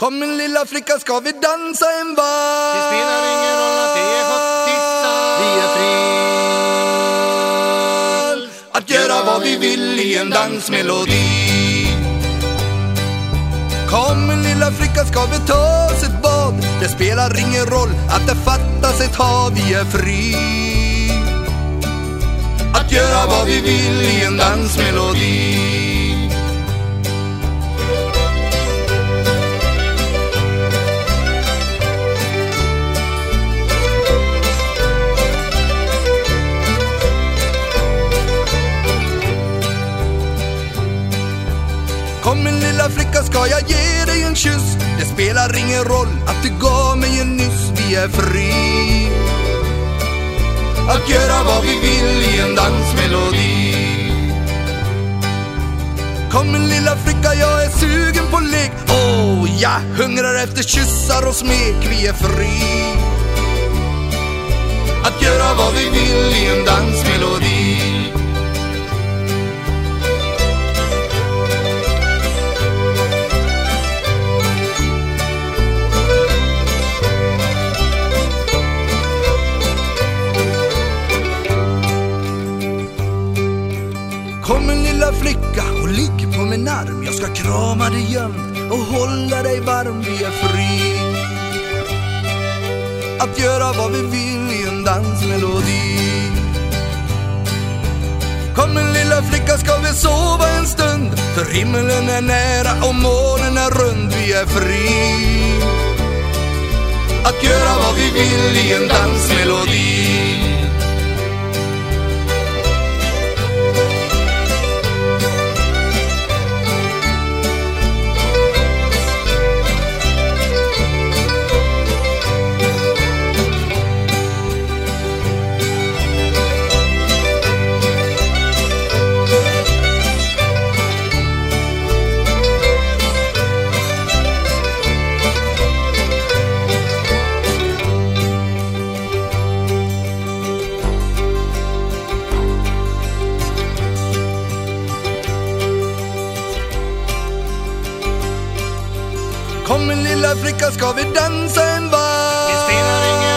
Kom min lilla flicka ska vi dansa en vals. Det spelar ingen roll att det är schottisar. Vi är fri att göra vad vi vill i en dansmelodi. Kom min lilla flicka ska vi ta oss ett bad. Det spelar ingen roll att det fattas ett hav. Vi är fri att göra vad vi vill i en dansmelodi. Kom min lilla flicka ska jag ge dig en kyss? Det spelar ingen roll att du gav mig en nyss. Vi är fri. Att göra vad vi vill i en dansmelodi. Kom min lilla flicka jag är sugen på lek. Åh, oh, jag hungrar efter kyssar och smek. Vi är fri. Att göra vad vi vill i en dansmelodi. Kom en lilla flicka och ligg på min arm. Jag ska krama dig jämt och hålla dig varm. Vi är fri. Att göra vad vi vill i en dansmelodi. Kom en lilla flicka ska vi sova en stund? För himlen är nära och månen är rund. Vi är fri. Att göra vad vi vill i en dansmelodi. Som en lilla flicka ska vi dansa en vals.